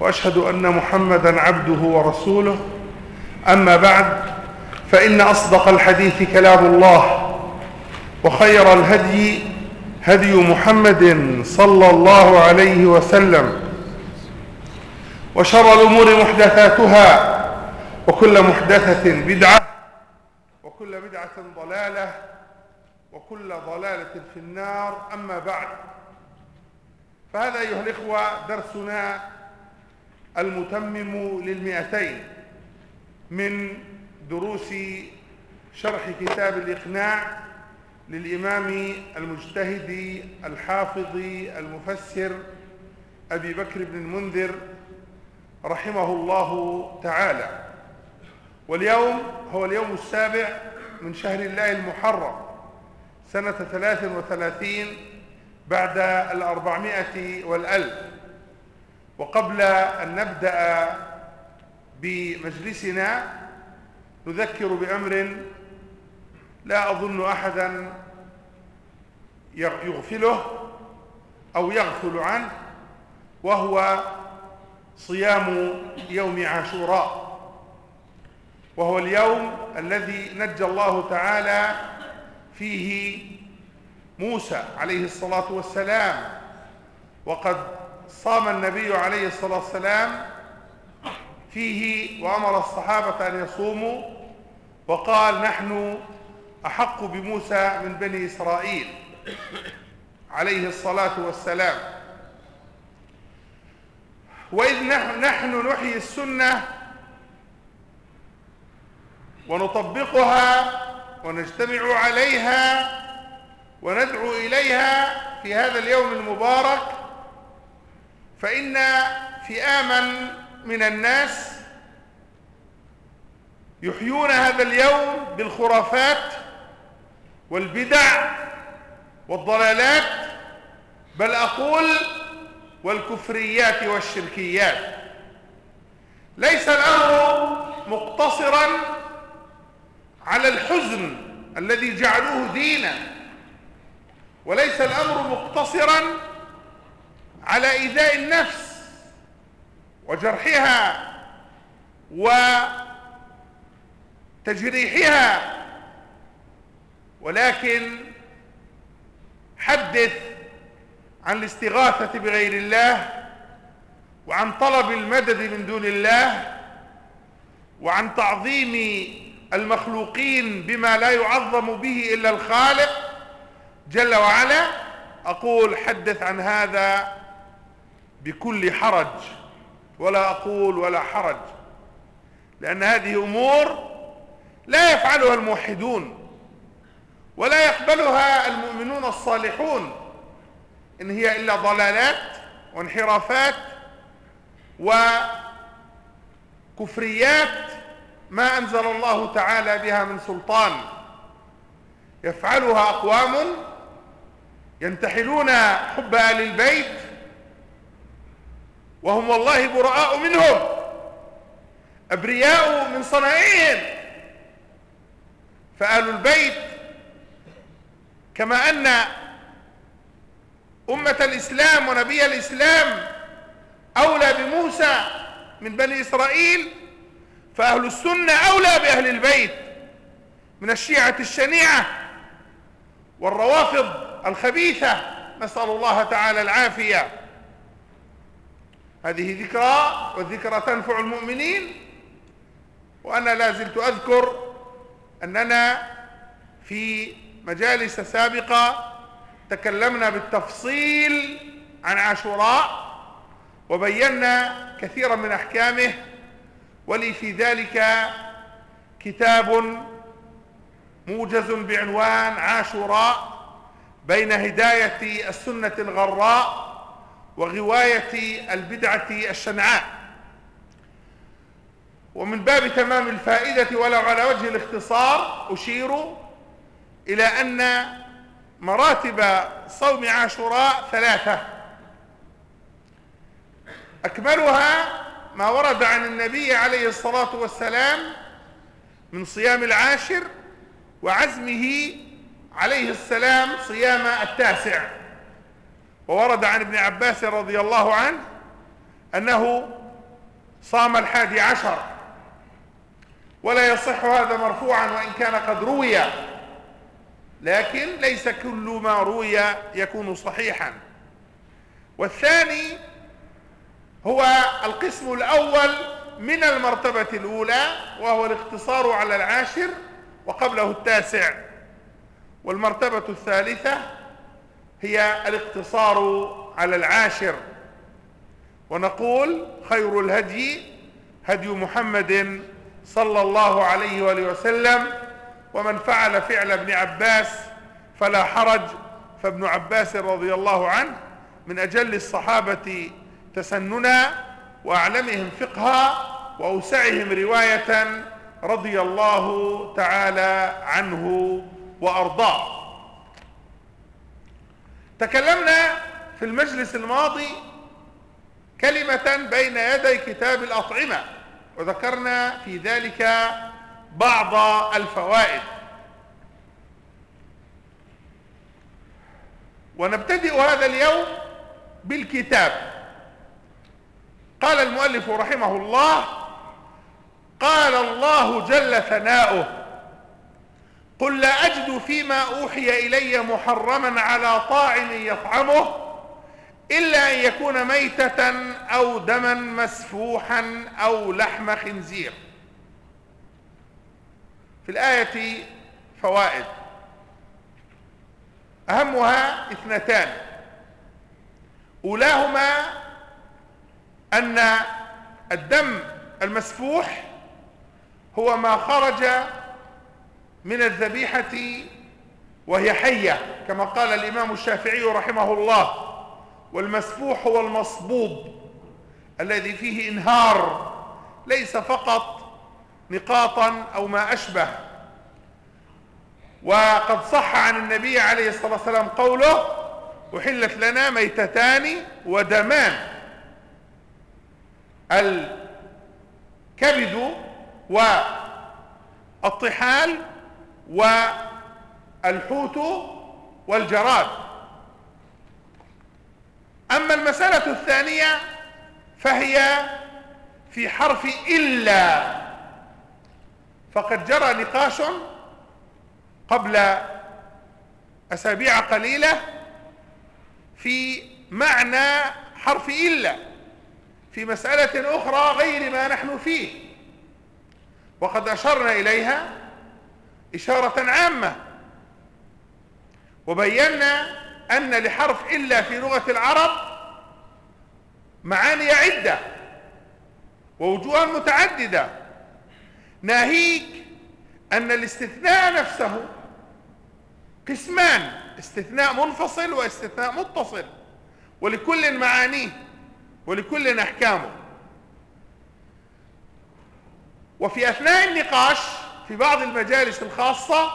وأشهد أن محمدا عبده ورسوله. أما بعد فإن أصدق الحديث كلام الله وخير الهدي هدي محمد صلى الله عليه وسلم وشر الأمور محدثاتها وكل محدثة بدعة وكل بدعة ضلالة وكل ضلالة في النار. أما بعد فهذا أيها الإخوة درسنا المتمم للمئتين من دروس شرح كتاب الإقناع للإمام المجتهد الحافظ المفسر أبي بكر بن المنذر رحمه الله تعالى. واليوم هو اليوم السابع من شهر الله المحرم سنة ثلاث وثلاثين بعد الأربعمائة والألف. وقبل أن نبدأ بمجلسنا نذكر بأمر لا أظن أحدا يغفله أو يغفل عنه وهو صيام يوم عاشوراء وهو اليوم الذي نجى الله تعالى فيه موسى عليه الصلاة والسلام وقد صام النبي عليه الصلاة والسلام فيه وأمر الصحابة أن يصوموا وقال نحن أحق بموسى من بني إسرائيل عليه الصلاة والسلام. وإذ نحن نحيي السنة ونطبقها ونجتمع عليها وندعو إليها في هذا اليوم المبارك فإن فئاما من الناس يحيون هذا اليوم بالخرافات والبدع والضلالات بل أقول والكفريات والشركيات. ليس الأمر مقتصرا على الحزن الذي جعلوه دينا وليس الأمر مقتصرا على إيذاء النفس وجرحها وتجريحها. ولكن حدث عن الاستغاثة بغير الله وعن طلب المدد من دون الله وعن تعظيم المخلوقين بما لا يعظم به إلا الخالق جل وعلا أقول حدث عن هذا بكل حرج ولا أقول ولا حرج لأن هذه أمور لا يفعلها الموحدون ولا يقبلها المؤمنون الصالحون إن هي إلا ضلالات وانحرافات وكفريات ما أنزل الله تعالى بها من سلطان. يفعلها أقوام ينتحلون حب آل البيت وهم والله براء منهم. أبرياء من صنائعهم فآل البيت كما أن أمة الإسلام ونبي الإسلام أولى بموسى من بني إسرائيل فأهل السنة أولى بأهل البيت من الشيعة الشنيعة والروافض الخبيثة. نسأل الله تعالى العافية. هذه ذكرى والذكرى تنفع المؤمنين. وأنا لا زلت أذكر أننا في مجالس سابقة تكلمنا بالتفصيل عن عاشوراء وبينا كثيرا من أحكامه. ولي في ذلك كتاب موجز بعنوان عاشوراء بين هداية السنة الغراء وغواية البدعة الشنعاء. ومن باب تمام الفائدة ولو على وجه الاختصار أشير إلى أن مراتب صوم عاشوراء ثلاثة. أكملها ما ورد عن النبي عليه الصلاة والسلام من صيام العاشر وعزمه عليه السلام صيام التاسع. وورد عن ابن عباس رضي الله عنه أنه صام الحادي عشر ولا يصح هذا مرفوعا وإن كان قد روي لكن ليس كل ما روي يكون صحيحا. والثاني هو القسم الأول من المرتبة الأولى وهو الاقتصار على العاشر وقبله التاسع والمرتبة الثالثة هي الاقتصار على العاشر. ونقول خير الهدي هدي محمد صلى الله عليه وآله وسلم ومن فعل فعل ابن عباس فلا حرج. فابن عباس رضي الله عنه من أجل الصحابة تسننا وأعلمهم فقها وأوسعهم رواية رضي الله تعالى عنه وأرضاه. تكلمنا في المجلس الماضي كلمة بين يدي كتاب الأطعمة وذكرنا في ذلك بعض الفوائد. ونبتدئ هذا اليوم بالكتاب. قال المؤلف رحمه الله قال الله جل ثناؤه قل لا أجد فيما أوحي إلي محرما على طاعم يطعمه إلا أن يكون ميتة أو دما مسفوحا أو لحم خنزير. في الآية فوائد. أهمها اثنتان. أولاهما أن الدم المسفوح هو ما خرج من الذبيحة وهي حية كما قال الإمام الشافعي رحمه الله والمسفوح هو المصبوب الذي فيه إنهار ليس فقط نقاطا أو ما أشبه. وقد صح عن النبي عليه الصلاة والسلام قوله أحلت لنا ميتتان ودمان. الكبد والطحال والحوت والجراد. أما المسألة الثانية فهي في حرف إلا. فقد جرى نقاش قبل أسابيع قليلة في معنى حرف إلا في مسألة أخرى غير ما نحن فيه. وقد أشرنا إليها إشارة عامة. وبينا أن لحرف إلا في لغة العرب معاني عدة ووجوها متعددة. ناهيك أن الاستثناء نفسه قسمان استثناء منفصل واستثناء متصل ولكل معانيه ولكل أحكامه. وفي أثناء النقاش في بعض المجالس الخاصة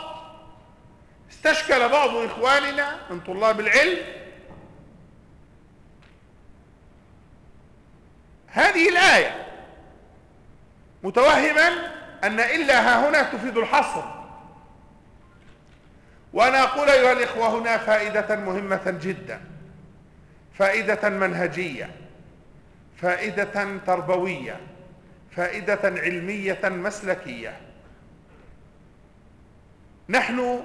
استشكل بعض إخواننا من طلاب العلم هذه الآية متوهما أن إلا ها هنا تفيد الحصر. وأنا أقول أيها الإخوة هنا فائدة مهمة جدا فائدة منهجية فائدة تربوية فائدة علمية مسلكية. نحن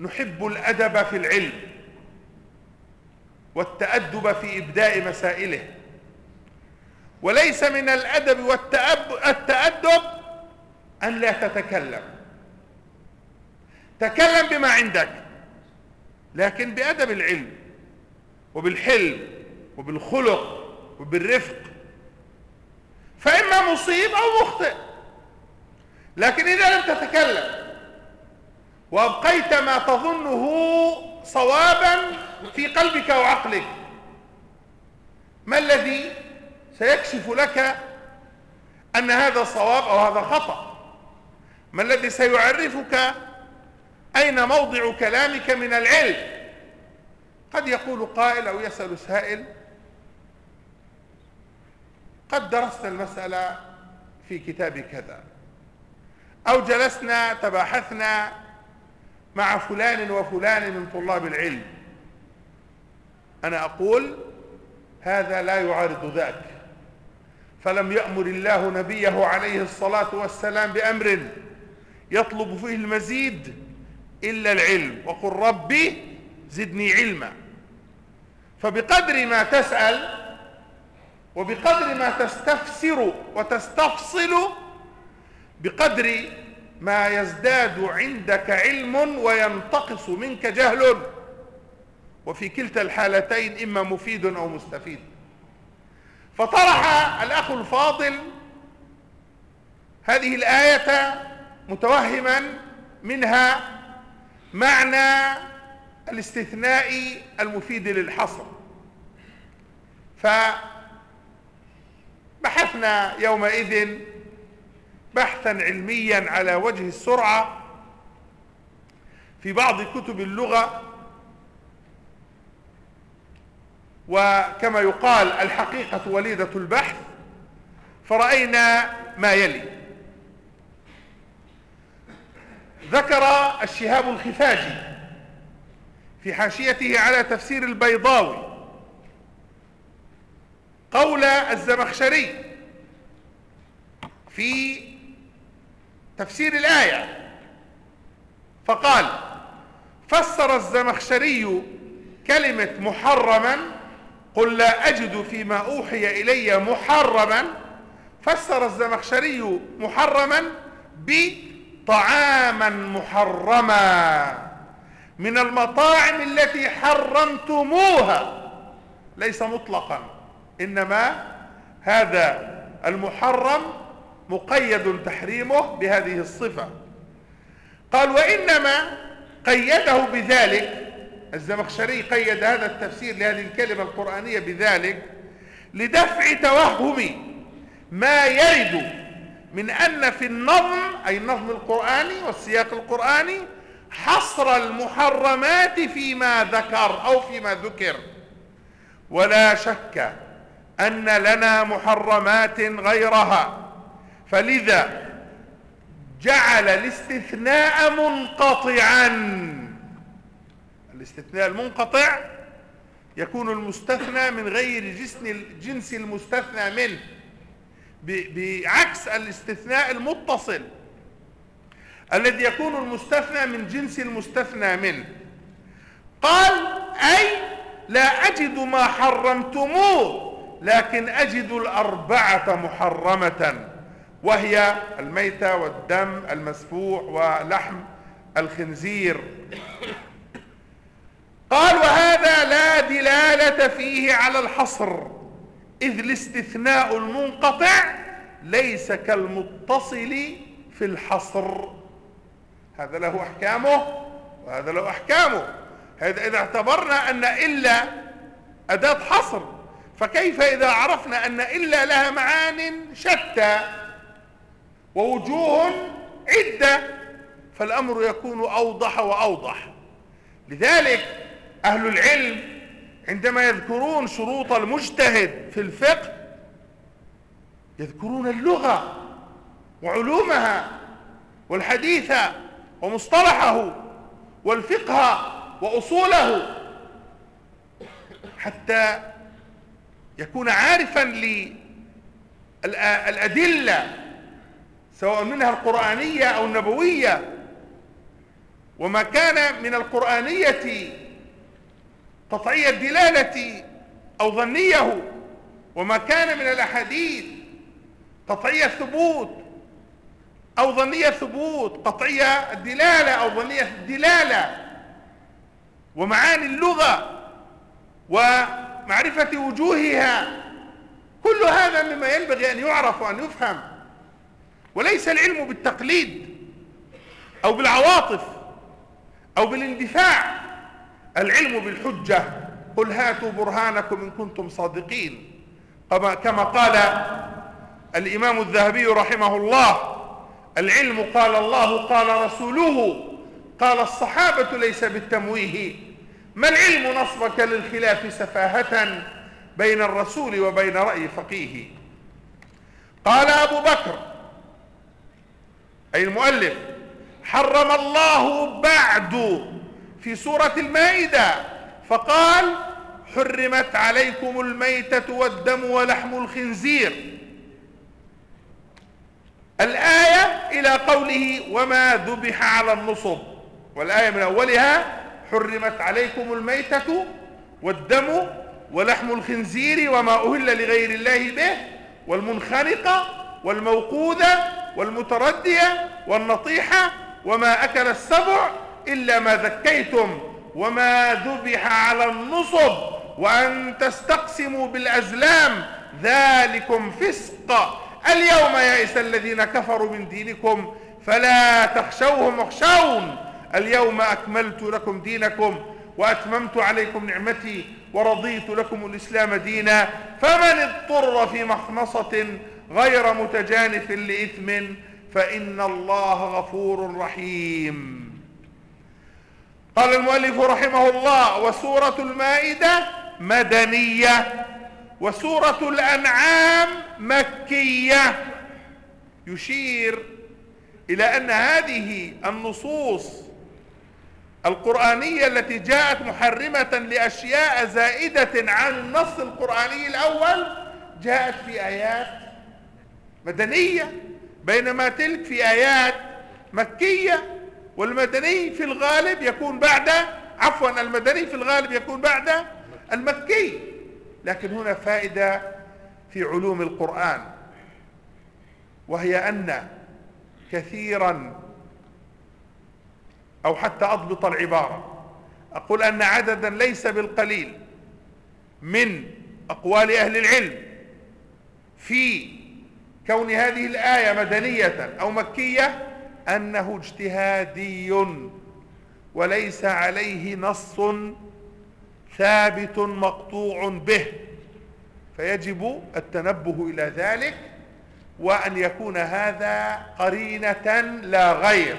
نحب الأدب في العلم والتأدب في إبداء مسائله. وليس من الأدب والتأدب أن لا تتكلم. تكلم بما عندك لكن بأدب العلم وبالحلم وبالخلق وبالرفق. فإما مصيب أو مخطئ. لكن إذا لم تتكلم وأبقيت ما تظنه صوابا في قلبك وعقلك ما الذي سيكشف لك أن هذا صواب أو هذا خطأ ما الذي سيعرفك أين موضع كلامك من العلم؟ قد يقول قائل أو يسأل سائل قد درسنا المسألة في كتاب كذا. أو جلسنا تباحثنا مع فلان وفلان من طلاب العلم. أنا أقول هذا لا يعارض ذاك. فلم يأمر الله نبيه عليه الصلاة والسلام بأمر يطلب فيه المزيد إلا العلم. وقل ربي زدني علما. فبقدر ما تسأل وبقدر ما تستفسر وتستفصل بقدر ما يزداد عندك علم وينتقص منك جهل. وفي كلتا الحالتين إما مفيد أو مستفيد. فطرح الأخ الفاضل هذه الآية متوهما منها معنى الاستثناء المفيد للحصر. فبحثنا يومئذ بحثا علميا على وجه السرعة في بعض كتب اللغة وكما يقال الحقيقة وليدة البحث فرأينا ما يلي. ذكر الشهاب الخفاجي في حاشيته على تفسير البيضاوي قول الزمخشري في تفسير الآية. فقال فسر الزمخشري كلمة محرما قل لا أجد فيما أوحي إلي محرما. فسر الزمخشري محرما بطعاما محرما من المطاعم التي حرمتموها. ليس مطلقا إنما هذا المحرم مقيد تحريمه بهذه الصفة. قال وإنما قيده بذلك الزمخشري قيد هذا التفسير لهذه الكلمة القرآنية بذلك لدفع توهم ما يرد من أن في النظم أي النظم القرآني والسياق القرآني حصر المحرمات فيما ذكر أو فيما ذكر. ولا شك أن لنا محرمات غيرها. فلذا جعل الاستثناء منقطعا. الاستثناء المنقطع يكون المستثنى من غير جنس المستثنى منه بعكس الاستثناء المتصل الذي يكون المستثنى من جنس المستثنى منه. قال أي لا أجد ما حرمتموه لكن أجد الأربعة محرمة. وهي الميتة والدم المسفوح ولحم الخنزير. قال وهذا لا دلالة فيه على الحصر إذ الاستثناء المنقطع ليس كالمتصل في الحصر. هذا له أحكامه وهذا له أحكامه. هذا إذا اعتبرنا أن إلا أداة حصر فكيف إذا عرفنا أن إلا لها معان شتى؟ ووجوه عدة فالأمر يكون أوضح وأوضح. لذلك أهل العلم عندما يذكرون شروط المجتهد في الفقه يذكرون اللغة وعلومها والحديث ومصطلحه والفقه وأصوله حتى يكون عارفا للأدلة سواء منها القرآنية أو النبوية. وما كان من القرآنية قطعي الدلالة أو ظنية. وما كان من الأحاديث قطعي الثبوت أو ظنية الثبوت قطعية الدلالة أو ظنية الدلالة ومعاني اللغة ومعرفة وجوهها. كل هذا مما ينبغي أن يعرف وأن يفهم. وليس العلم بالتقليد أو بالعواطف أو بالاندفاع. العلم بالحجة. قل هاتوا برهانكم إن كنتم صادقين. كما قال الإمام الذهبي رحمه الله العلم قال الله قال رسوله قال الصحابة ليس بالتمويه. ما العلم نصبك للخلاف سفاهة بين الرسول وبين رأي فقيه؟ قال أبو بكر أي المؤلف حرم الله بعد في سورة المائدة فقال حرمت عليكم الميتة والدم ولحم الخنزير. الآية إلى قوله وما ذبح على النصب والآية من أولها حرمت عليكم الميتة والدم ولحم الخنزير وما أهل لغير الله به والمنخنقة والموقوذة والمتردية والنطيحة وما أكل السبع إلا ما ذكيتم وما ذبح على النصب وأن تستقسموا بالأزلام ذلكم فسق. اليوم يئس الذين كفروا من دينكم فلا تخشوهم واخشون. اليوم أكملت لكم دينكم وأتممت عليكم نعمتي ورضيت لكم الإسلام دينا. فمن اضطر في مخنصة غير متجانف لإثم فإن الله غفور رحيم. قال المؤلف رحمه الله وسورة المائدة مدنية وسورة الأنعام مكية. يشير إلى أن هذه النصوص القرآنية التي جاءت محرمة لأشياء زائدة عن النص القرآني الأول جاءت في آيات مدنية بينما تلك في آيات مكية والمدني في الغالب يكون بعد عفوا المدني في الغالب يكون بعد المكي. لكن هنا فائدة في علوم القرآن وهي أن كثيرا أو حتى أضبط العبارة. أقول أن عددا ليس بالقليل من أقوال أهل العلم في كون هذه الآية مدنية أو مكية أنه اجتهادي وليس عليه نص ثابت مقطوع به. فيجب التنبه إلى ذلك وأن يكون هذا قرينة لا غير.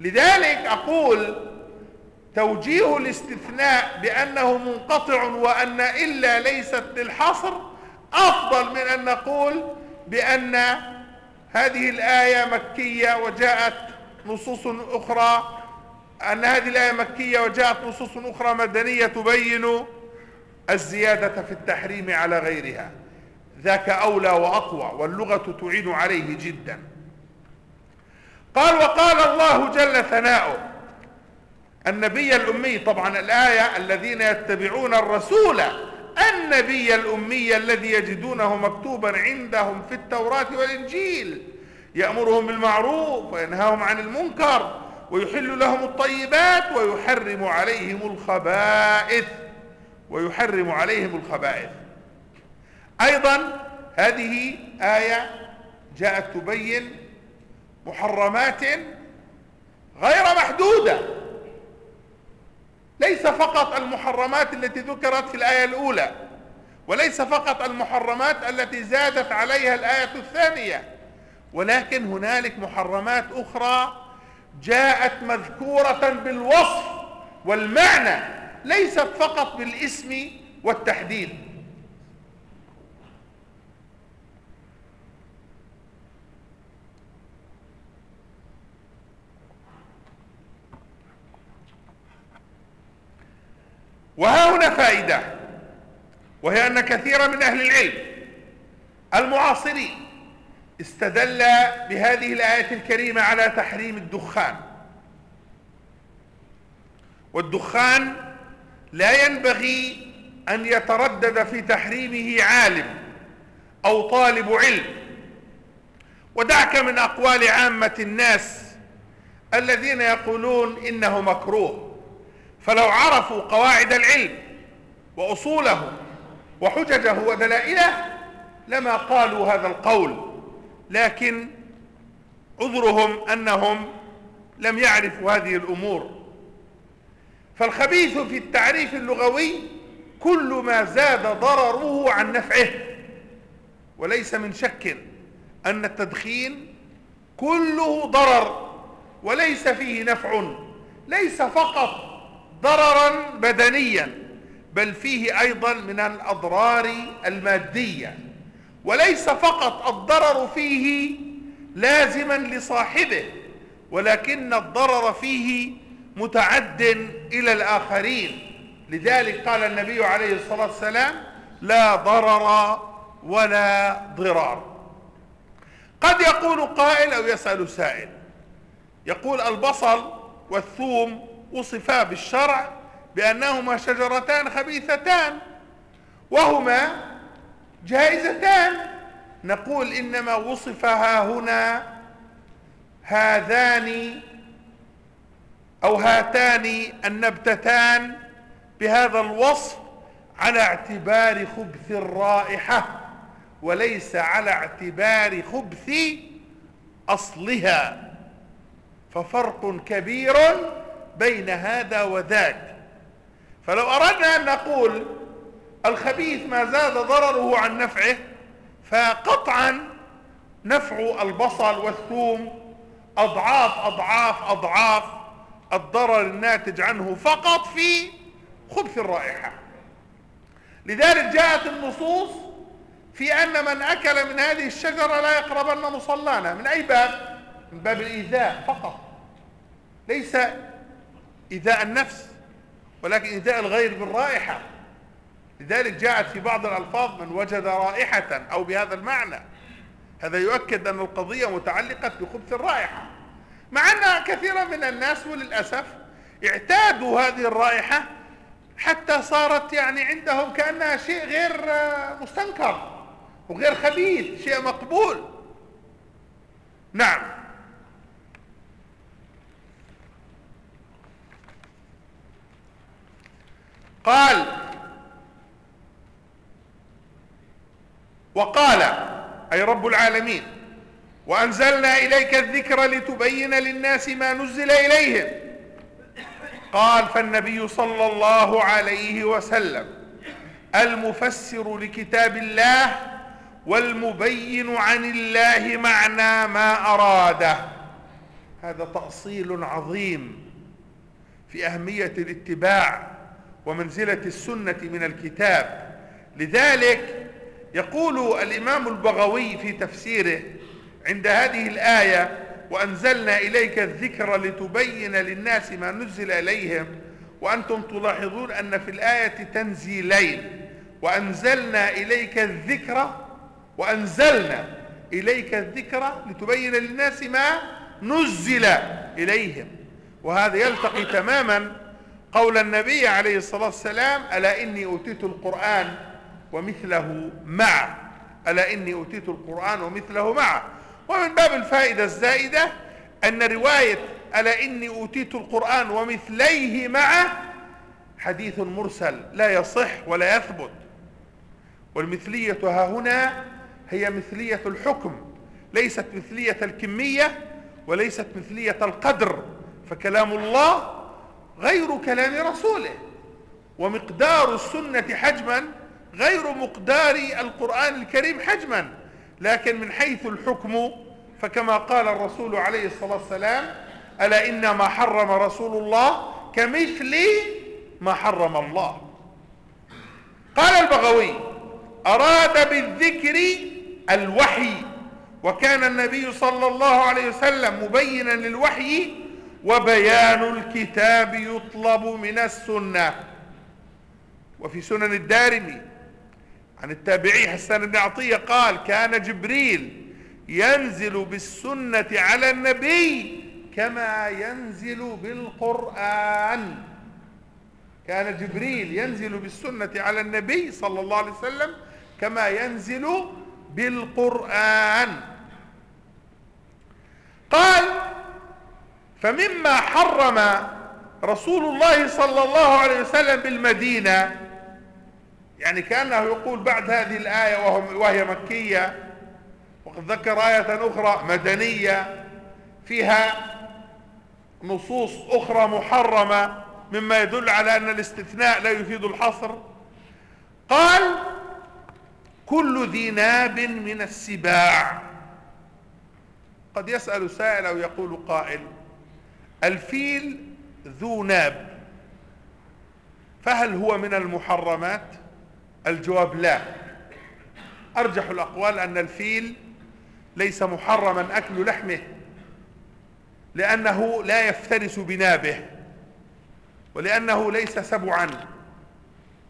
لذلك أقول توجيه الاستثناء بأنه منقطع وأن إلا ليست للحصر أفضل من أن نقول بأن هذه الآية مكية وجاءت نصوص أخرى أن هذه الآية مكية وجاءت نصوص أخرى مدنية تبين الزيادة في التحريم على غيرها. ذاك أولى وأقوى واللغة تعين عليه جدا. قال وقال الله جل ثناؤه النبي الأمي طبعا الآية الذين يتبعون الرسول النبي الأمي الذي يجدونه مكتوبا عندهم في التوراة والإنجيل يأمرهم بالمعروف وينهاهم عن المنكر ويحل لهم الطيبات ويحرم عليهم الخبائث ويحرم عليهم الخبائث. أيضا هذه آية جاءت تبين محرمات غير محدودة. ليس فقط المحرمات التي ذكرت في الآية الأولى وليس فقط المحرمات التي زادت عليها الآية الثانية ولكن هنالك محرمات أخرى جاءت مذكورة بالوصف والمعنى ليست فقط بالاسم والتحديد. وها هنا فائدة وهي أن كثيرا من أهل العلم المعاصرين استدل بهذه الآية الكريمة على تحريم الدخان. والدخان لا ينبغي أن يتردد في تحريمه عالم أو طالب علم. ودعك من أقوال عامة الناس الذين يقولون إنه مكروه. فلو عرفوا قواعد العلم وأصوله وحججه ودلائله لما قالوا هذا القول لكن عذرهم أنهم لم يعرفوا هذه الأمور. فالخبيث في التعريف اللغوي كل ما زاد ضرره عن نفعه وليس من شك أن التدخين كله ضرر وليس فيه نفع ليس فقط ضررا بدنيا بل فيه أيضا من الأضرار المادية. وليس فقط الضرر فيه لازما لصاحبه ولكن الضرر فيه متعد إلى الآخرين. لذلك قال النبي عليه الصلاة والسلام لا ضرر ولا ضرار. قد يقول قائل أو يسأل سائل يقول البصل والثوم وصفا بالشرع بأنهما شجرتان خبيثتان وهما جائزتان. نقول إنما وصفها هنا هذان أو هاتان النبتتان بهذا الوصف على اعتبار خبث الرائحة وليس على اعتبار خبث أصلها. ففرق كبير بين هذا وذاك. فلو أردنا أن نقول الخبيث ما زاد ضرره عن نفعه فقطعا نفع البصل والثوم أضعاف أضعاف أضعاف الضرر الناتج عنه فقط في خبث الرائحة. لذلك جاءت النصوص في أن من أكل من هذه الشجرة لا يقربن مصلانا من أي باب؟ من باب الإيذاء فقط. ليس إيذاء النفس ولكن إيذاء الغير بالرائحة لذلك جاءت في بعض الألفاظ من وجد رائحة أو بهذا المعنى. هذا يؤكد أن القضية متعلقة بخبث الرائحة. مع أن كثيرا من الناس وللأسف اعتادوا هذه الرائحة حتى صارت يعني عندهم كأنها شيء غير مستنكر وغير خبيث شيء مقبول. نعم. قال وقال أي رب العالمين وأنزلنا إليك الذكر لتبين للناس ما نزل إليهم قال فالنبي صلى الله عليه وسلم المفسر لكتاب الله والمبين عن الله معنى ما أراده هذا تأصيل عظيم في أهمية الاتباع ومنزلة السنة من الكتاب. لذلك يقول الإمام البغوي في تفسيره عند هذه الآية وأنزلنا إليك الذكر لتبين للناس ما نزل إليهم وأنتم تلاحظون أن في الآية تنزيلين وأنزلنا إليك الذكر وأنزلنا إليك الذكر لتبين للناس ما نزل إليهم وهذا يلتقي تماما قول النبي عليه الصلاة والسلام ألا إني أوتيت القرآن ومثله معه؟ ألا إني أوتيت القرآن ومثله معه؟ ومن باب الفائدة الزائدة أن رواية ألا إني أوتيت القرآن ومثليه معه حديث مرسل لا يصح ولا يثبت. والمثلية ها هنا هي مثلية الحكم ليست مثلية الكمية وليست مثلية القدر فكلام الله غير كلام رسوله. ومقدار السنة حجما غير مقدار القرآن الكريم حجما. لكن من حيث الحكم فكما قال الرسول عليه الصلاة والسلام ألا إنما حرم رسول الله كمثل ما حرم الله. قال البغوي أراد بالذكر الوحي. وكان النبي صلى الله عليه وسلم مبينا للوحي وبيان الكتاب يطلب من السنة. وفي سنن الدارمي عن التابعي حسان بن عطية قال كان جبريل ينزل بالسنة على النبي كما ينزل بالقرآن. كان جبريل ينزل بالسنة على النبي صلى الله عليه وسلم كما ينزل بالقرآن. قال فمما حرم رسول الله صلى الله عليه وسلم بالمدينة يعني كأنه يقول بعد هذه الآية وهي مكية وقد ذكر آية أخرى مدنية فيها نصوص أخرى محرمة مما يدل على أن الاستثناء لا يفيد الحصر. قال كل ذي ناب من السباع. قد يسأل سائل أو يقول قائل الفيل ذو ناب. فهل هو من المحرمات؟ الجواب لا. أرجح الأقوال أن الفيل ليس محرما أكل لحمه لأنه لا يفترس بنابه ولأنه ليس سبعا.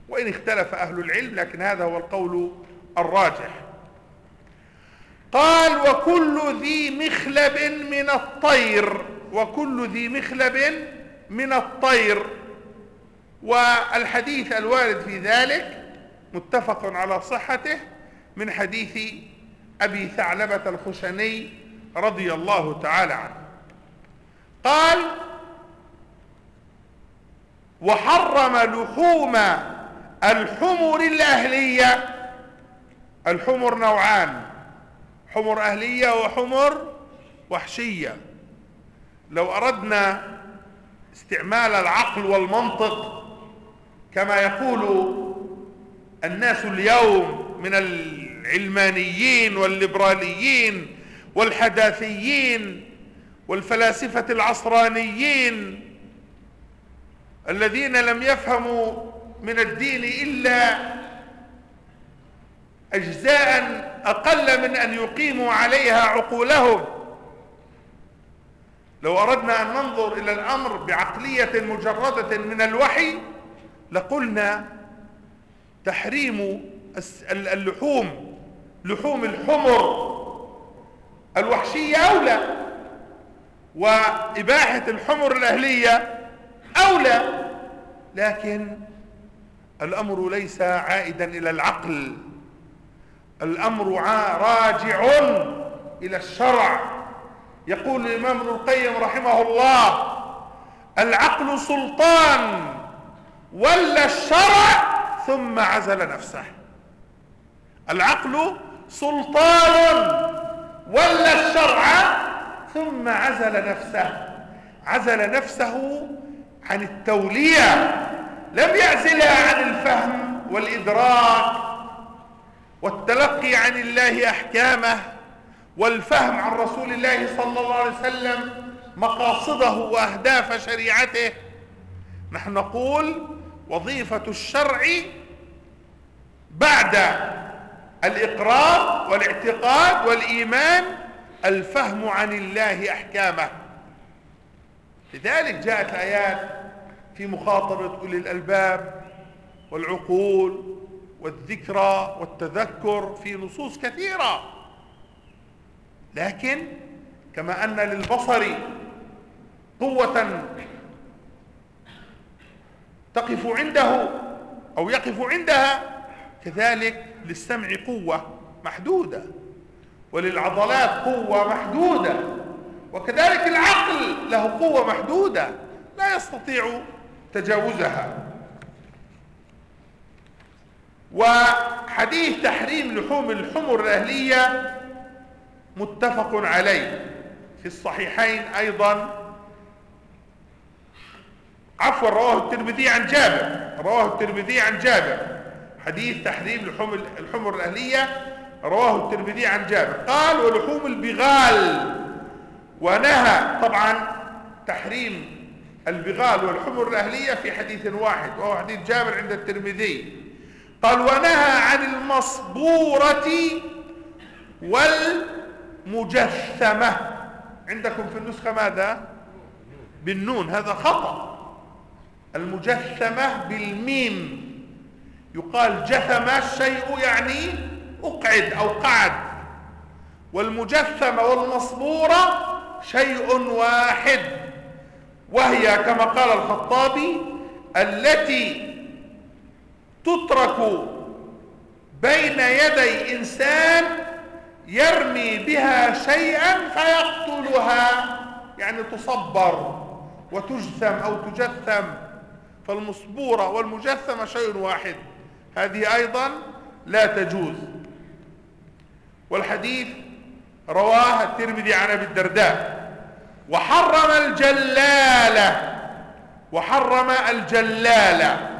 وإن اختلف أهل العلم لكن هذا هو القول الراجح. قال وكل ذي مخلب من الطير. وكل ذي مخلب من الطير. والحديث الوارد في ذلك متفق على صحته من حديث أبي ثعلبة الخشني رضي الله تعالى عنه. قال وحرم لحوم الحمر الأهلية. الحمر نوعان حمر أهلية وحمر وحشية. لو أردنا استعمال العقل والمنطق كما يقول الناس اليوم من العلمانيين والليبراليين والحداثيين والفلاسفة العصرانيين الذين لم يفهموا من الدين إلا أجزاء أقل من أن يقيموا عليها عقولهم. لو أردنا أن ننظر إلى الأمر بعقلية مجردة من الوحي لقلنا تحريم اللحوم لحوم الحمر الوحشية أولى وإباحة الحمر الأهلية أولى. لكن الأمر ليس عائدا إلى العقل الأمر راجع إلى الشرع. يقول الإمام ابن القيم رحمه الله العقل سلطان ولا الشرع ثم عزل نفسه. العقل سلطان ولا الشرع ثم عزل نفسه. عزل نفسه عن التولية لم يعزلها عن الفهم والإدراك والتلقي عن الله أحكامه. والفهم عن رسول الله صلى الله عليه وسلم مقاصده وأهداف شريعته. نحن نقول وظيفة الشرع بعد الإقرار والاعتقاد والإيمان الفهم عن الله أحكامه. لذلك جاءت الآيات في مخاطبة أولي الألباب والعقول والذكرى والتذكر في نصوص كثيرة. لكن كما أن للبصر قوة تقف عنده أو يقف عندها كذلك للسمع قوة محدودة وللعضلات قوة محدودة وكذلك العقل له قوة محدودة لا يستطيع تجاوزها. وحديث تحريم لحوم الحمر الأهلية متفق عليه. في الصحيحين أيضا. عفوا رواه الترمذي عن جابر. رواه الترمذي عن جابر. حديث تحريم لحوم الحمر الأهلية. رواه الترمذي عن جابر. قال ولحوم البغال. ونهى طبعا تحريم البغال والحمر الأهلية في حديث واحد وهو حديث جابر عند الترمذي. قال ونهى عن المصبورة والمجثمة عندكم في النسخة ماذا؟ بالنون هذا خطأ. المجثمة بالميم. يقال جثم الشيء يعني أقعد أو قعد. والمجثمة والمصبورة شيء واحد. وهي كما قال الخطابي التي تترك بين يدي إنسان يرمي بها شيئا فيقتلها. يعني تصبر وتجثم أو تجثم. فالمصبورة والمجثمة شيء واحد. هذه أيضا لا تجوز. والحديث رواه الترمذي عن أبي الدرداء. وحرم الجلالة. وحرم الجلالة.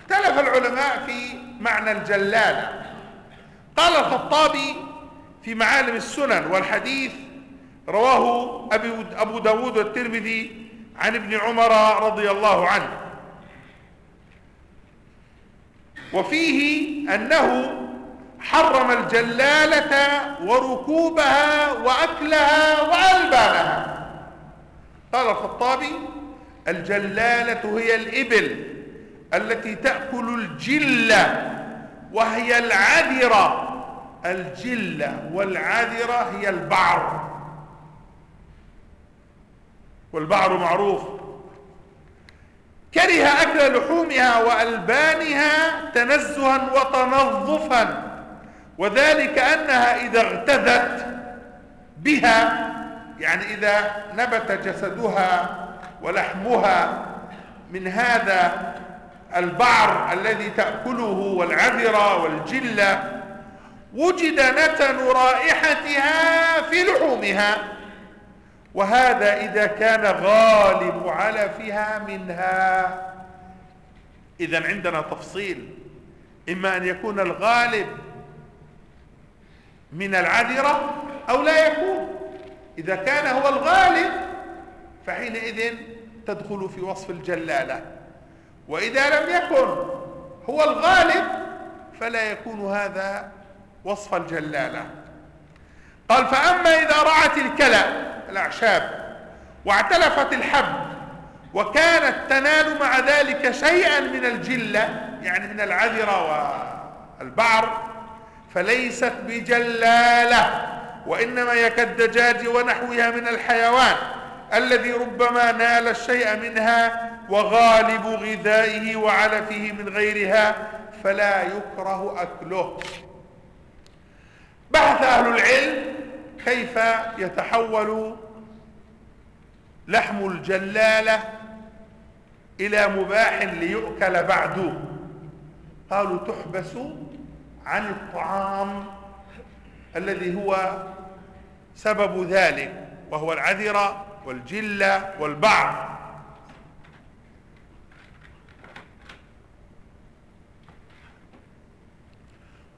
اختلف العلماء في معنى الجلالة. قال الخطابي في معالم السنن والحديث رواه أبو داود والترمذي عن ابن عمر رضي الله عنه. وفيه أنه حرم الجلالة وركوبها وأكلها وألبانها. قال الخطابي الجلالة هي الإبل التي تأكل الجلة وهي العذرة الجلة والعذرة هي البعر. والبعر معروف. كره أكل لحومها وألبانها تنزها وتنظفا. وذلك أنها إذا اغتذت بها يعني إذا نبت جسدها ولحمها من هذا البعر الذي تأكله والعذرة والجلة وجد نتن رائحتها في لحومها. وهذا إذا كان غالب علفها منها. إذا عندنا تفصيل. إما أن يكون الغالب من العذرة أو لا يكون. إذا كان هو الغالب فحينئذ تدخل في وصف الجلالة. وإذا لم يكن هو الغالب فلا يكون هذا وصف الجلالة. قال فأما إذا رعت الكلى الأعشاب واعتلفت الحب وكانت تنال مع ذلك شيئا من الجلة يعني من العذرة والبعر فليست بجلالة وإنما هي كالدجاج ونحوها من الحيوان الذي ربما نال الشيء منها وغالب غذائه وعلفه من غيرها فلا يكره أكله. بحث أهل العلم كيف يتحول لحم الجلالة إلى مباح ليؤكل بعده قالوا تحبس عن الطعام الذي هو سبب ذلك وهو العذرة والجلة والبعض.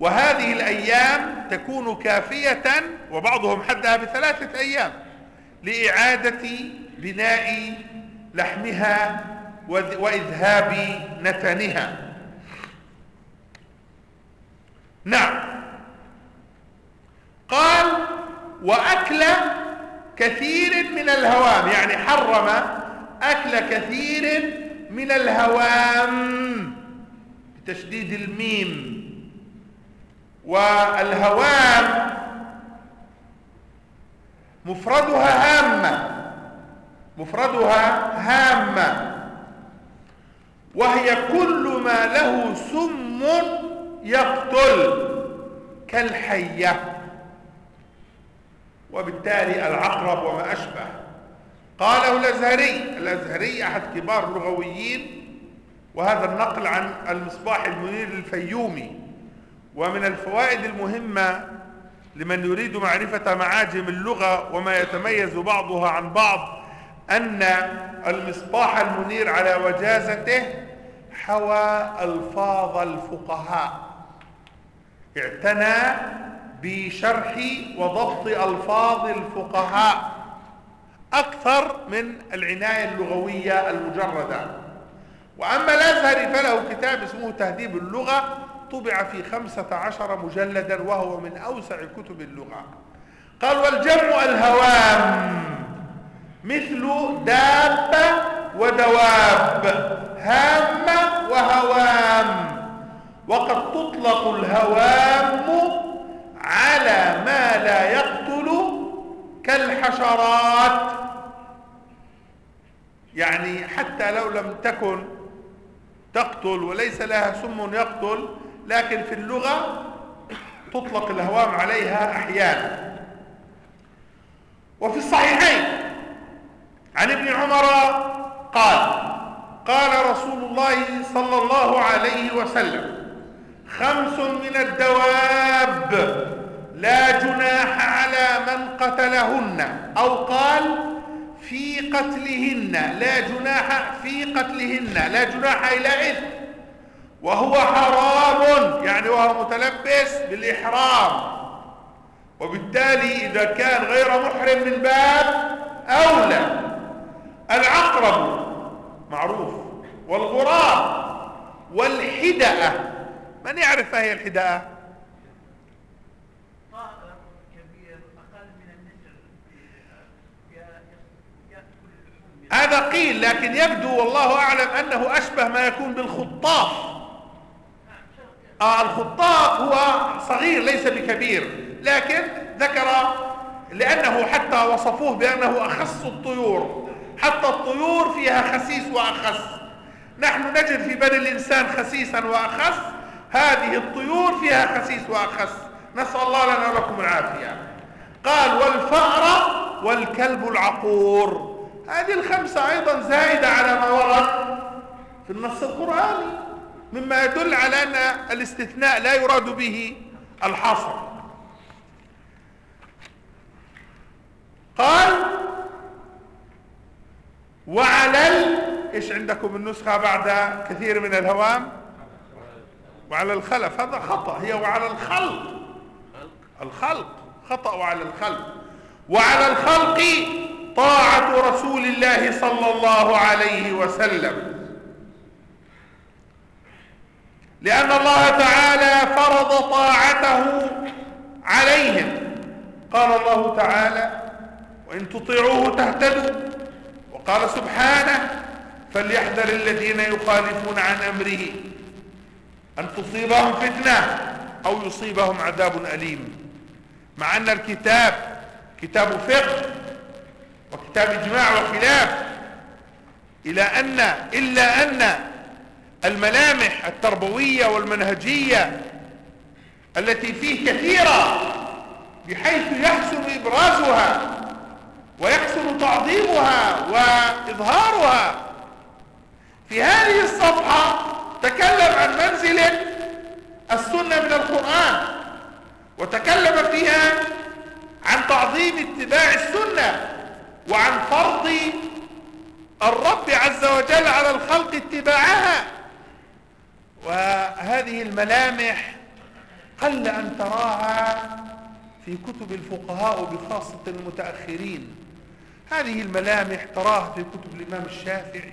وهذه الأيام تكون كافية وبعضهم حدها بثلاثة أيام لإعادة بناء لحمها وإذهاب نتنها. نعم. قال وأكل كثير من الهوام يعني حرم أكل كثير من الهوام بتشديد الميم. والهوام مفردها هامة. مفردها هامة. وهي كل ما له سم يقتل كالحية. وبالتالي العقرب وما أشبه. قاله الأزهري. الأزهري أحد كبار اللغويين وهذا النقل عن المصباح المنير الفيومي ومن الفوائد المهمة لمن يريد معرفة معاجم اللغة وما يتميز بعضها عن بعض أن المصباح المنير على وجازته حوى ألفاظ الفقهاء. اعتنى بشرح وضبط ألفاظ الفقهاء أكثر من العناية اللغوية المجردة. وأما الأزهري فله كتاب اسمه تهذيب اللغة طبع في خمسة عشر مجلدا وهو من أوسع كتب اللغة. قال والجمع الهوام مثل دابة ودواب هامة وهوام. وقد تطلق الهوام على ما لا يقتل كالحشرات. يعني حتى لو لم تكن تقتل وليس لها سم يقتل لكن في اللغة تطلق الهوام عليها أحيانا. وفي الصحيحين عن ابن عمر قال قال رسول الله صلى الله عليه وسلم خمس من الدواب لا جناح على من قتلهن أو قال في قتلهن لا جناح في قتلهن لا جناح إلى إثم وهو حرام وهو متلبس بالإحرام. وبالتالي إذا كان غير محرم من باب أولى. العقرب معروف والغراب والحدأة. من يعرف ما هي الحدأة؟ هذا قيل لكن يبدو والله أعلم أنه أشبه ما يكون بالخطاف. آه الخطاف هو صغير ليس بكبير لكن ذكر لأنه حتى وصفوه بأنه أخص الطيور حتى الطيور فيها خسيس وأخس. نحن نجد في بني الإنسان خسيسا وأخس هذه الطيور فيها خسيس وأخس. نسأل الله لنا ولكم العافية. قال والفأر والكلب العقور. هذه الخمسة أيضا زائدة على ما ورد في النص القرآني. مما يدل على أن الاستثناء لا يراد به الحصر قال وعلى ال... إيش عندكم النسخة بعد كثير من الهوام؟ وعلى الخلف. هذا خطأ هي وعلى الخلق. الخلق خطأ وعلى الخلق. وعلى الخلق طاعة رسول الله صلى الله عليه وسلم. لأن الله تعالى فرض طاعته عليهم. قال الله تعالى وإن تطيعوه تهتدوا. وقال سبحانه فليحذر الذين يخالفون عن أمره أن تصيبهم فتنة أو يصيبهم عذاب أليم. مع أن الكتاب كتاب فقه وكتاب إجماع وخلاف إلى أن إلا أن الملامح التربوية والمنهجية التي فيه كثيرة بحيث يحسن إبرازها ويحسن تعظيمها وإظهارها. في هذه الصفحة تكلم عن منزلة السنة من القرآن وتكلم فيها عن تعظيم اتباع السنة وعن فرض الرب عز وجل على الخلق اتباعها. وهذه الملامح قل أن تراها في كتب الفقهاء وبخاصة المتأخرين. هذه الملامح تراها في كتب الإمام الشافعي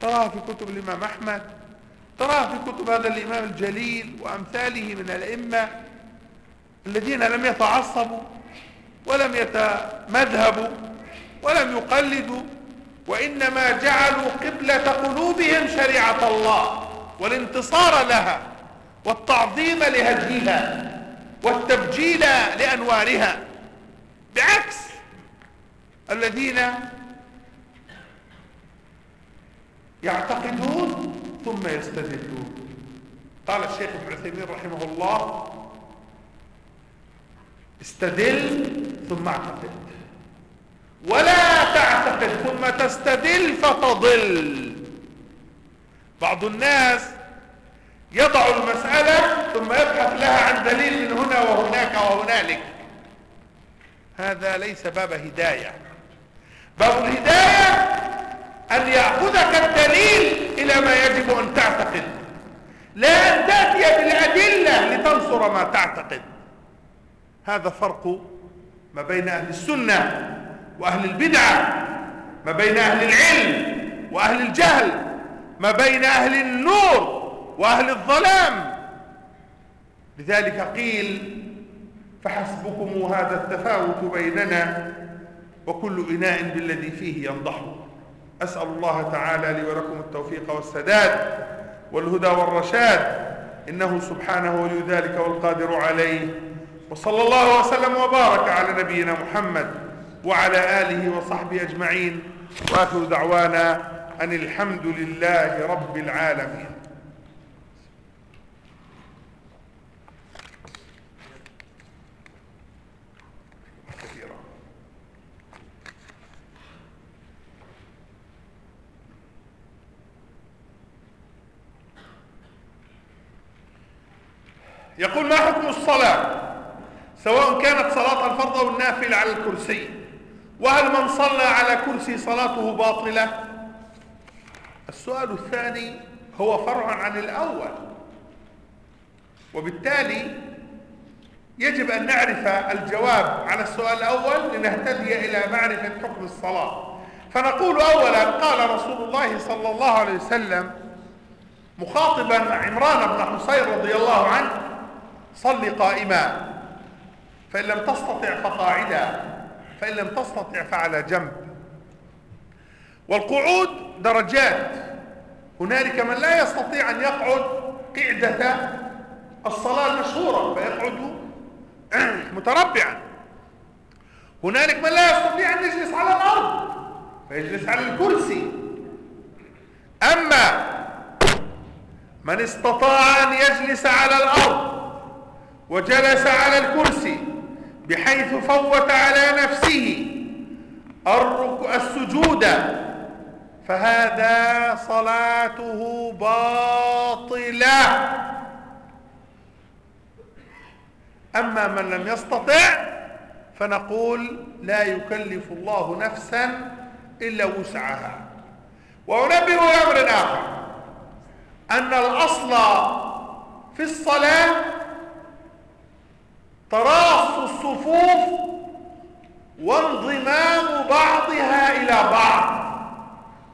تراها في كتب الإمام أحمد تراها في كتب هذا الإمام الجليل وأمثاله من الأئمة الذين لم يتعصبوا ولم يتمذهبوا ولم يقلدوا وإنما جعلوا قبلة قلوبهم شريعة الله. والانتصار لها والتعظيم لهديها والتبجيل لأنوارها بعكس الذين يعتقدون ثم يستدلون. قال الشيخ ابن عثيمين رحمه الله استدل ثم اعتقد. ولا تعتقد ثم تستدل فتضل. بعض الناس يضع المسألة ثم يبحث لها عن دليل من هنا وهناك وهنالك. هذا ليس باب هداية. باب الهداية أن يأخذك الدليل إلى ما يجب أن تعتقد. لا أن تأتي بالأدلة لتنصر ما تعتقد. هذا فرق ما بين أهل السنة وأهل البدعة ما بين أهل العلم وأهل الجهل. ما بين أهل النور وأهل الظلام. لذلك قيل فحسبكم هذا التفاوت بيننا وكل إناء بالذي فيه ينضح. أسأل الله تعالى لي ولكم التوفيق والسداد والهدى والرشاد. إنه سبحانه ولي ذلك والقادر عليه. وصلى الله وسلم وبارك على نبينا محمد وعلى آله وصحبه أجمعين. وآخر دعوانا أن الحمد لله رب العالمين. يقول ما حكم الصلاة؟ سواء كانت صلاة الفرض أو النافلة على الكرسي. وهل من صلى على كرسي صلاته باطلة؟ السؤال الثاني هو فرع عن الأول. وبالتالي يجب أن نعرف الجواب على السؤال الأول لنهتدي إلى معرفة حكم الصلاة. فنقول أولا قال رسول الله صلى الله عليه وسلم مخاطبا عمران بن حصين رضي الله عنه صل قائما فإن لم تستطع فقاعدا فإن لم تستطع فعلى جنب. والقعود درجات. هنالك من لا يستطيع أن يقعد قعدة الصلاة المشهورة فيقعد متربعا. هنالك من لا يستطيع أن يجلس على الأرض فيجلس على الكرسي. أما من استطاع أن يجلس على الأرض وجلس على الكرسي بحيث فوت على نفسه السجود فهذا صلاته باطلة. أما من لم يستطع فنقول لا يكلف الله نفسا إلا وسعها. وأنبه أمر آخر أن الأصل في الصلاة تراص الصفوف وانضمام بعضها إلى بعض.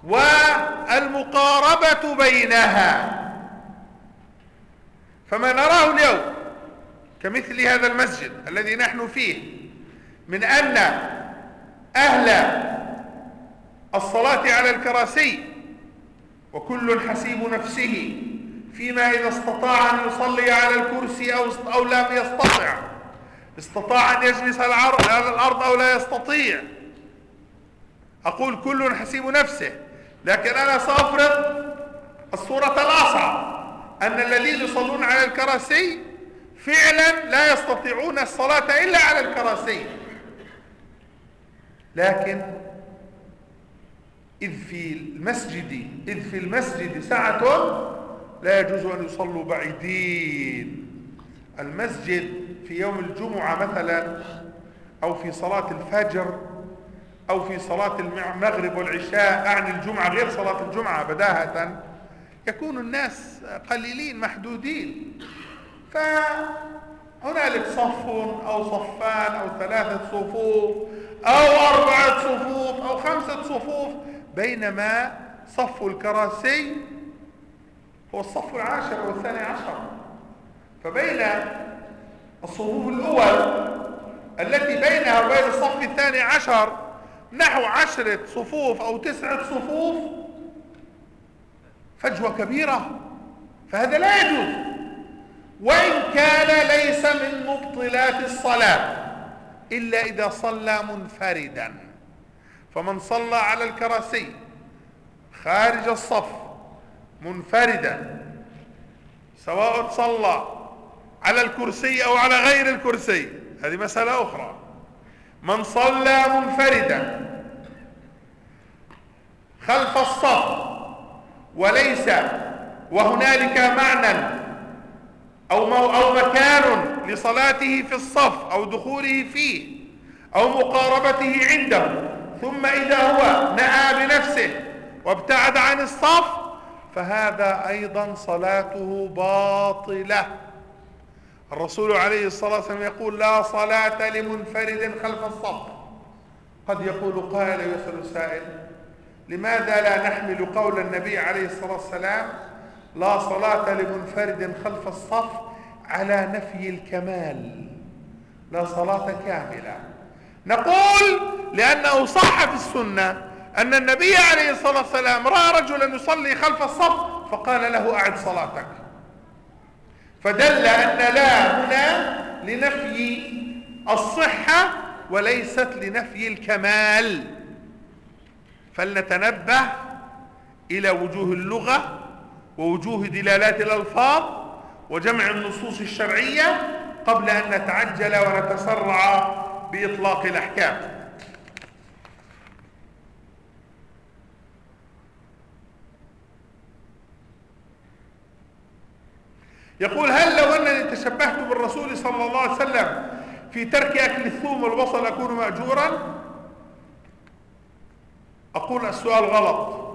والمقاربة بينها. فما نراه اليوم كمثل هذا المسجد الذي نحن فيه من أن أهل الصلاة على الكراسي وكل حسيب نفسه فيما إذا استطاع أن يصلي على الكرسي أو, أو لم يستطع استطاع أن يجلس على الأرض أو لا يستطيع. أقول كل حسيب نفسه. لكن أنا سأفرض الصورة الأصعب أن الذين يصلون على الكراسي فعلا لا يستطيعون الصلاة إلا على الكراسي. لكن إذ في المسجد إذ في المسجد سعة لا يجوز أن يصلوا بعيدين. المسجد في يوم الجمعة مثلا أو في صلاة الفجر أو في صلاة المغرب والعشاء أعني الجمعة غير صلاة الجمعة بداهة يكون الناس قليلين محدودين. فهنالك صف أو صفان أو ثلاثة صفوف أو أربعة صفوف أو خمسة صفوف بينما صف الكراسي هو الصف العاشر والثاني عشر. فبين الصفوف الأول التي بينها وبين الصف الثاني عشر نحو عشرة صفوف أو تسعة صفوف. فجوة كبيرة. فهذا لا يجوز. وإن كان ليس من مبطلات الصلاة إلا إذا صلى منفردا. فمن صلى على الكراسي خارج الصف منفردا سواء صلى على الكرسي أو على غير الكرسي هذه مسألة أخرى. من صلى منفردا خلف الصف وليس وهنالك معنى أو, أو مكان لصلاته في الصف أو دخوله فيه أو مقاربته عنده. ثم إذا هو نأى بنفسه وابتعد عن الصف فهذا أيضا صلاته باطلة. الرسول عليه الصلاة والسلام يقول لا صلاة لمنفرد خلف الصف. قد يقول قائل يسأل سائل لماذا لا نحمل قول النبي عليه الصلاة والسلام لا صلاة لمنفرد خلف الصف على نفي الكمال؟ لا صلاة كاملة. نقول لأنه صح في السنة أن النبي عليه الصلاة والسلام رأى رجلا يصلي خلف الصف فقال له أعد صلاتك. فدل أن لا هنا لنفي الصحة وليست لنفي الكمال. فلنتنبه إلى وجوه اللغة ووجوه دلالات الألفاظ وجمع النصوص الشرعية قبل أن نتعجل ونتسرع بإطلاق الأحكام. يقول هل لو أنني تشبهت بالرسول صلى الله عليه وسلم في ترك أكل الثوم والبصل أكون مأجورا؟ أقول السؤال غلط.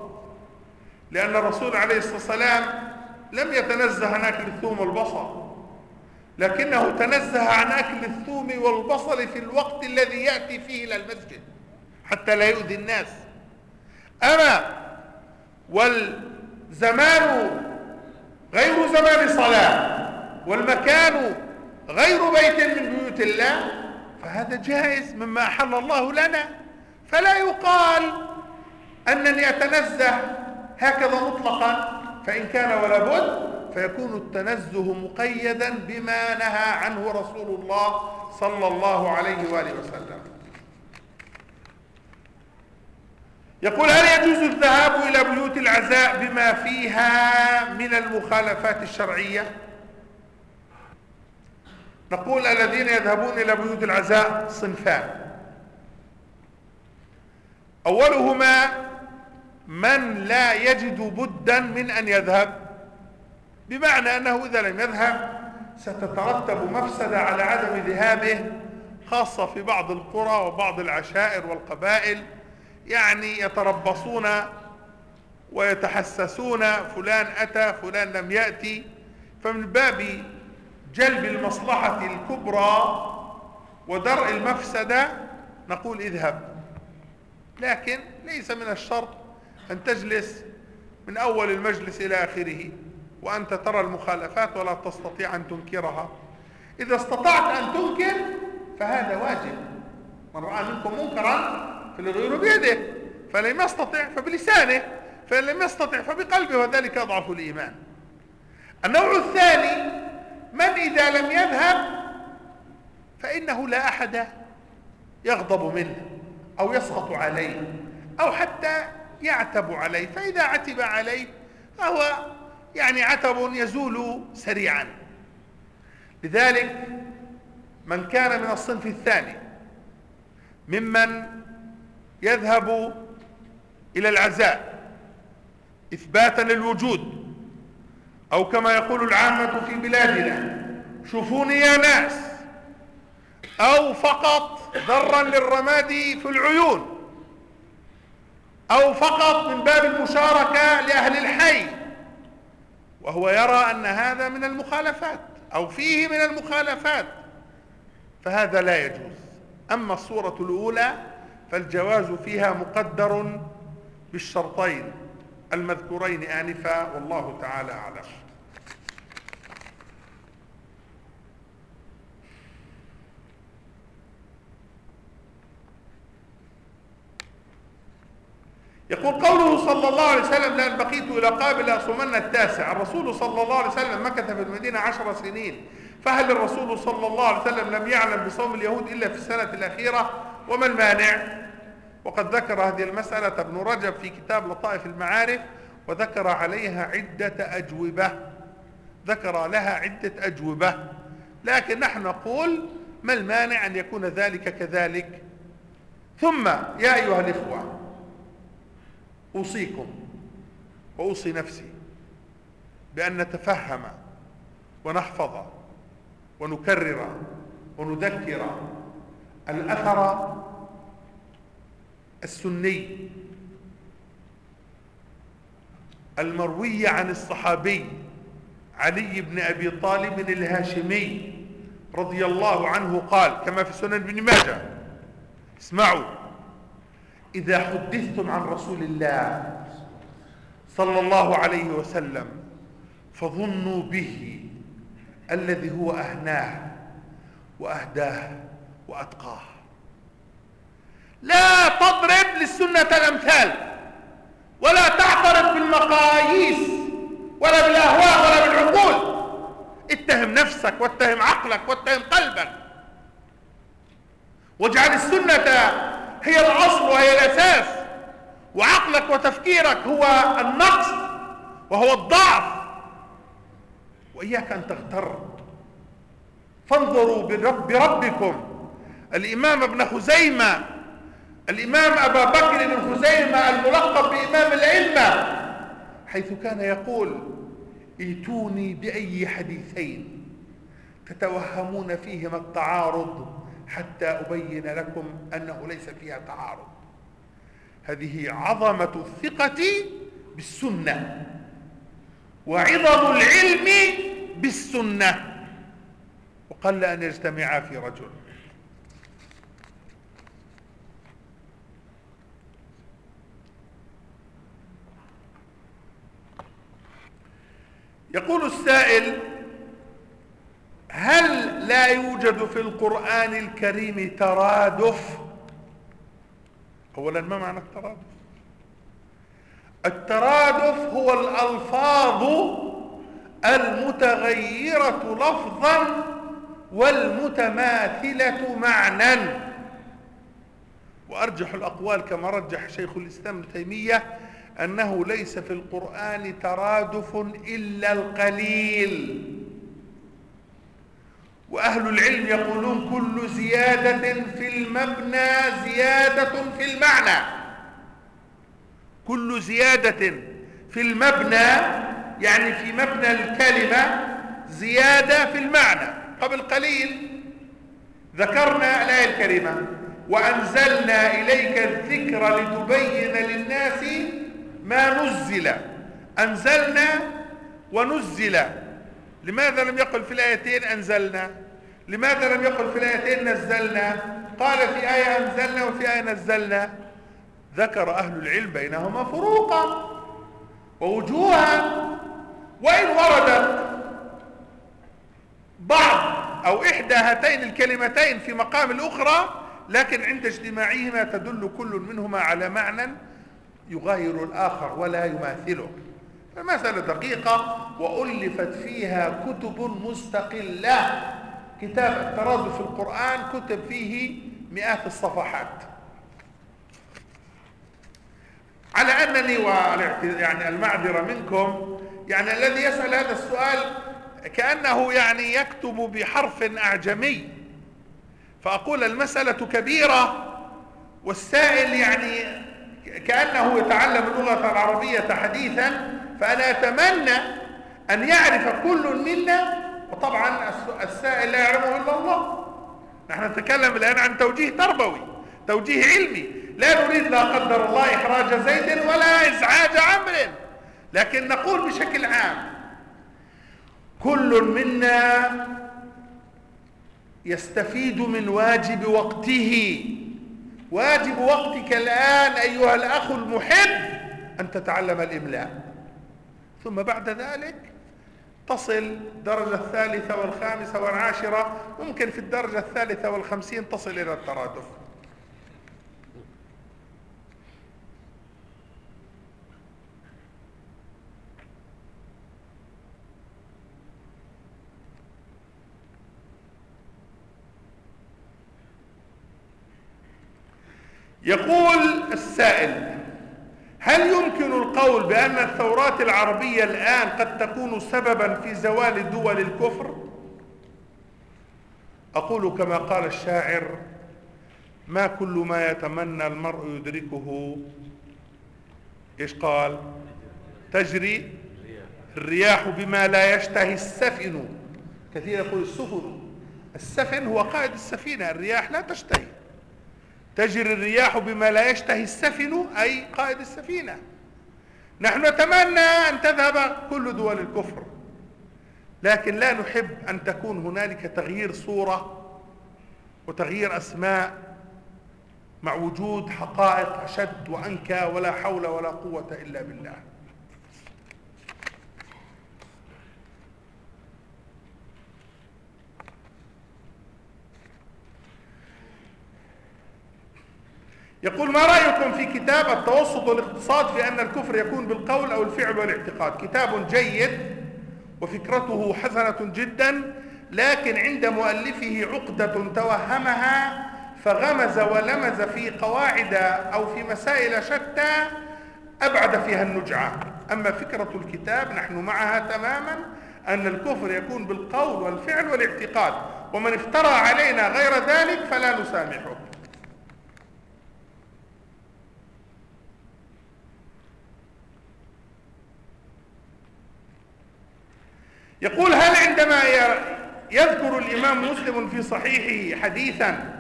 لأن الرسول عليه الصلاة والسلام لم يتنزه عن أكل الثوم والبصل لكنه تنزه عن أكل الثوم والبصل في الوقت الذي يأتي فيه إلى المسجد حتى لا يؤذي الناس. أما والزمان غير زمان صلاة والمكان غير بيت من بيوت الله فهذا جائز مما أحل الله لنا. فلا يقال أنني أتنزه هكذا مطلقا فإن كان ولا بد فيكون التنزه مقيدا بما نهى عنه رسول الله صلى الله عليه وآله وسلم. يقول هل يجوز الذهاب إلى بيوت العزاء بما فيها من المخالفات الشرعية؟ نقول الذين يذهبون إلى بيوت العزاء صنفان. أولهما من لا يجد بدا من أن يذهب بمعنى أنه إذا لم يذهب ستترتب مفسدة على عدم ذهابه خاصة في بعض القرى وبعض العشائر والقبائل. يعني يتربصون ويتحسسون فلان أتى فلان لم يأتي. فمن باب جلب المصلحة الكبرى ودرء المفسدة نقول اذهب. لكن ليس من الشرط أن تجلس من أول المجلس إلى آخره وأنت ترى المخالفات ولا تستطيع أن تنكرها. إذا استطعت أن تنكر فهذا واجب. من رأى منكم منكرا فليغيره بيده فلم يستطع فبلسانه فإن لم يستطع فبقلبه وذلك أضعف الإيمان. النوع الثاني من إذا لم يذهب فإنه لا أحد يغضب منه أو يسخط عليه أو حتى يعتب عليه. فإذا عتب عليه فهو يعني عتب يزول سريعا. لذلك من كان من الصنف الثاني ممن يذهب إلى العزاء إثباتا للوجود أو كما يقول العامة في بلادنا شوفوني يا ناس أو فقط ذرا للرماد في العيون أو فقط من باب المشاركة لأهل الحي وهو يرى أن هذا من المخالفات أو فيه من المخالفات فهذا لا يجوز. أما الصورة الأولى فالجواز فيها مقدر بالشرطين المذكورين آنفا والله تعالى أعلم. يقول قوله صلى الله عليه وسلم لأن بقيت إلى قابل أصومن التاسع. الرسول صلى الله عليه وسلم مكث في المدينة عشر سنين. فهل الرسول صلى الله عليه وسلم لم يعلم بصوم اليهود إلا في السنة الأخيرة؟ وما المانع وقد ذكر هذه المسألة ابن رجب في كتاب لطائف المعارف وذكر عليها عدة أجوبة. ذكر لها عدة أجوبة. لكن نحن نقول ما المانع أن يكون ذلك كذلك؟ ثم يا أيها الإخوة أوصيكم وأوصي نفسي بأن نتفهم ونحفظ ونكرر ونذكر الأثر السني المروي عن الصحابي علي بن أبي طالب الهاشمي رضي الله عنه قال كما في سنن ابن ماجه اسمعوا إذا حدثتم عن رسول الله صلى الله عليه وسلم فظنوا به الذي هو أهناه وأهداه. وأتقاه. لا تضرب للسنة الأمثال ولا تعترض بالمقاييس ولا بالأهواء ولا بالعقول. اتهم نفسك واتهم عقلك واتهم قلبك. واجعل السنة هي الأصل وهي الأساس وعقلك وتفكيرك هو النقص وهو الضعف. وإياك أن تغتر. فانظروا برب بربكم. الإمام ابن خزيمة الإمام أبا بكر بن خزيمة الملقب بإمام الأئمة حيث كان يقول ائتوني بأي حديثين تتوهمون فيهما التعارض حتى أبين لكم أنه ليس فيها تعارض. هذه عظمة الثقة بالسنة وعظم العلم بالسنة. وقل أن يجتمعا في رجل. يقول السائل هل لا يوجد في القرآن الكريم ترادف؟ اولا ما معنى الترادف؟ الترادف هو الألفاظ المتغيرة لفظا والمتماثلة معنى وأرجح الأقوال كما رجح شيخ الإسلام ابن تيمية أنه ليس في القرآن ترادف إلا القليل. وأهل العلم يقولون كل زيادة في المبنى زيادة في المعنى. كل زيادة في المبنى يعني في مبنى الكلمة زيادة في المعنى. قبل قليل ذكرنا الآية الكريمة وأنزلنا إليك الذكر لتبين للناس ما نزل أنزلنا ونزل. لماذا لم يقل في الآيتين أنزلنا؟ لماذا لم يقل في الآيتين نزلنا؟ قال في آية أنزلنا وفي آية نزلنا. ذكر أهل العلم بينهما فروقا ووجوها. وإن وردت بعض أو إحدى هاتين الكلمتين في مقام الأخرى لكن عند اجتماعهما تدل كل منهما على معنى يغاير الآخر ولا يماثله. فمسألة دقيقة وألفت فيها كتب مستقلة. كتاب الترادف في القرآن كتب فيه مئات الصفحات. على أنني يعني المعذرة منكم يعني الذي يسأل هذا السؤال كأنه يعني يكتب بحرف أعجمي. فأقول المسألة كبيرة والسائل يعني كأنه يتعلم اللغة العربية حديثا فأنا أتمنى أن يعرف كل منا وطبعا السائل لا يعلمه إلا الله. نحن نتكلم الآن عن توجيه تربوي توجيه علمي. لا نريد لا قدر الله إحراج زيد ولا إزعاج عمر لكن نقول بشكل عام كل منا يستفيد من واجب وقته. واجب وقتك الآن أيها الأخ المحب أن تتعلم الإملاء. ثم بعد ذلك تصل درجة الثالثة والخامسة والعاشرة ممكن في الدرجة الثالثة والخمسين تصل إلى الترادف. يقول السائل هل يمكن القول بأن الثورات العربية الآن قد تكون سببا في زوال دول الكفر؟ أقول كما قال الشاعر ما كل ما يتمنى المرء يدركه. إيش قال؟ تجري الرياح بما لا يشتهي السفن. كثير يقول السفن. السفن هو قائد السفينة الرياح لا تشتهي. تجري الرياح بما لا يشتهي السفن أي قائد السفينة. نحن نتمنى أن تذهب كل دول الكفر. لكن لا نحب أن تكون هنالك تغيير صورة وتغيير أسماء مع وجود حقائق أشد وأنكى ولا حول ولا قوة إلا بالله. يقول ما رأيكم في كتاب التوسط والاقتصاد في أن الكفر يكون بالقول أو الفعل والاعتقاد؟ كتاب جيد وفكرته حسنة جدا لكن عند مؤلفه عقدة توهمها فغمز ولمز في قواعد أو في مسائل شتى أبعد فيها النجعة. أما فكرة الكتاب نحن معها تماما أن الكفر يكون بالقول والفعل والاعتقاد ومن افترى علينا غير ذلك فلا نسامحه. يقول هل عندما يذكر الإمام مسلم في صحيحه حديثا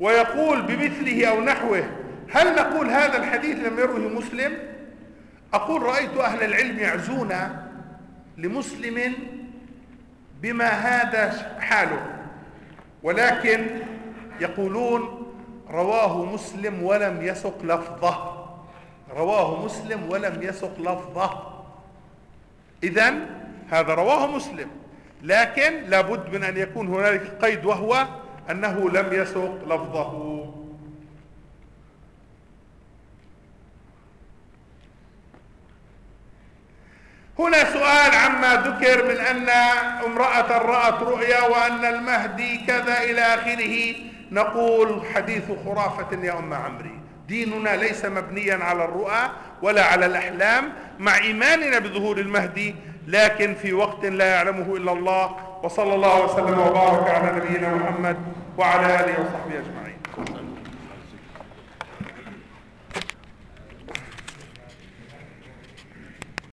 ويقول بمثله أو نحوه هل نقول هذا الحديث لم يروه مسلم؟ أقول رأيت أهل العلم يعزون لمسلم بما هذا حاله ولكن يقولون رواه مسلم ولم يسق لفظه رواه مسلم ولم يسق لفظه. اذا هذا رواه مسلم. لكن لابد من أن يكون هنالك قيد وهو أنه لم يسق لفظه. هنا سؤال عما ذكر من أن امرأة رأت رؤيا وأن المهدي كذا إلى آخره. نقول حديث خرافة يا أم عمري. ديننا ليس مبنيا على الرؤى ولا على الأحلام. مع إيماننا بظهور المهدي لكن في وقت لا يعلمه إلا الله وصلى الله وسلم وبارك على نبينا محمد وعلى آله وصحبه أجمعين.